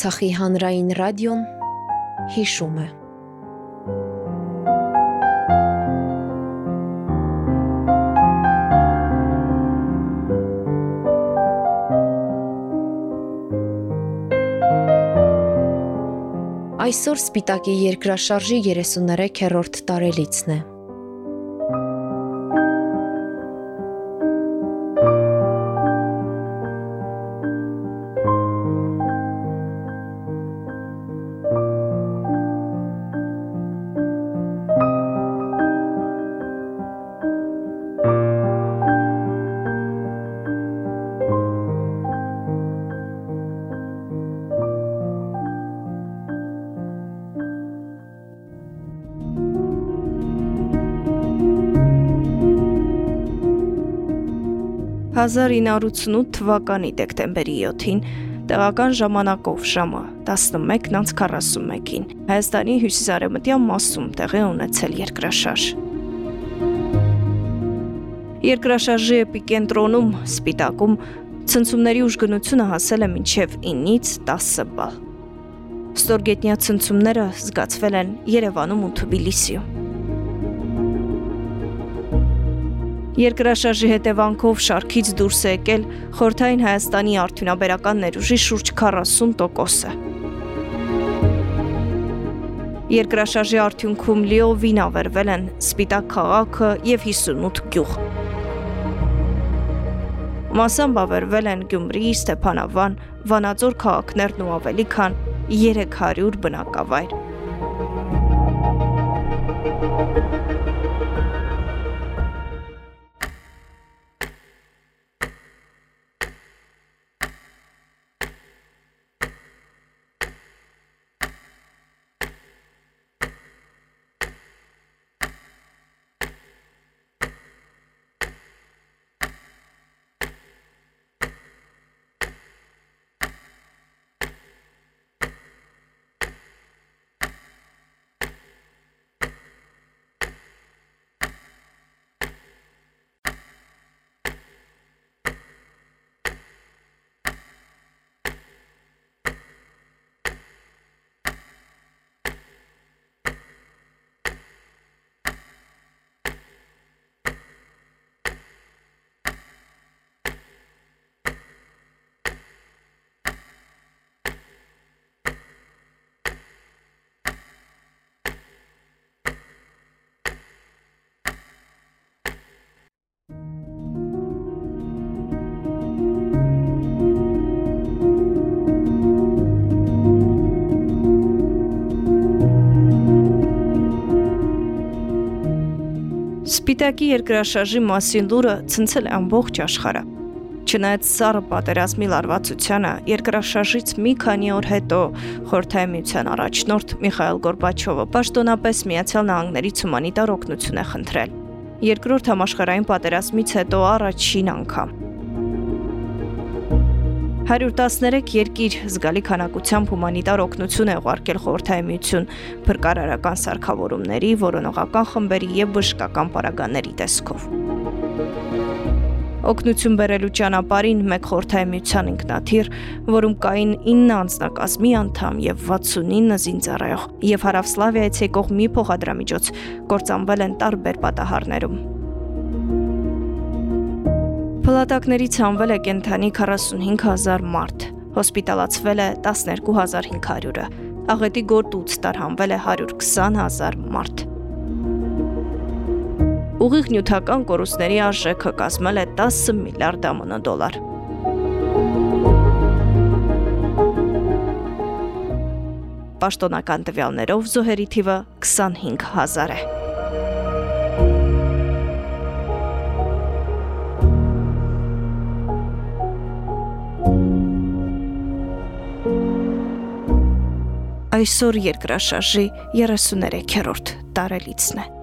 Արցախի հանրային ռադիոն հիշում է։ Այսօր Սպիտակի երկրաշարժի 33-րդ տարելիցն է։ «1988 թվականի դեկտեմբերի 7-ին տեղական ժամանակով ժամը 11:41-ին Հայաստանի հյուսիսարևմտյան մասում տեղի ունեցել երկրաշարժ։ Երկրաշարժի էպիկենտրոնում Սպիտակում ցնցումների ուժգնությունը հասել է մինչև 9-ից 10 բալ։ Ստորգետնյա ցնցումները զգացվել են Երևանում ու Թբիլիսիում։ Երկրաշարժի հետևանքով շարքից դուրս է եկել Խորթային Հայաստանի արդյունաբերական ներուժի շուրջ 40%-ը։ Երկրաշարժի արդյունքում լիովին ավերվել են Սպիտակ քաղաքը եւ 58 գյուղ։ Մասամբ ավերվել են Գյումրի, Ստեփանավան, Վանաձոր քաղաքներն ու ավելի քան 300 բնակավայր։ Սպիտակի երկրաշարժի մասին լուրը ցնցել է ամբողջ աշխարհը։ Չնայած սառը պատերազմի լարվածությանը, երկրաշարժից մի քանի օր հետո Խորհրդային առաջնորդ Միխայել Գորբաչովը պաշտոնապես Միացյալ Նահանգներից հումանիտար օգնություն է խնդրել։ Երկրորդ համաշխարհային պատերազմից հետո առաջին անգամ 113 երկիր զգալի քանակությամբ հումանիտար օգնություն է ուղարկել խորհրդային միություն փրկարարական սարքավորումների, որոնողական խմբերի եւ բժշկական պարագաների տեսքով։ Օգնություն բերելու ճանապարհին մեկ խորհրդային միության ինքնաթիռ, որում կային 9 անձնակազմի անդամ եւ 69 զինծառայող, եւ Հարավսլավիայից եկող մի փոխադրամիջոց կործանվել են տարբեր պատահարներում։ Փլատակներից հանվել է կենթանի 45000 մարդ, հոսպիտալացվել է 12500-ը, աղետի գործուց տարհանվել է 120000 մարդ։ Ուղիղ նյութական կորուստների արժեքը կազմել է 10 միլիարդ ԱՄՆ դոլար։ Պաշտոնական տվյալներով զոհերի թիվը 25000 է։ այսօր երկրաշարժի 33-րդ տարելիցն է։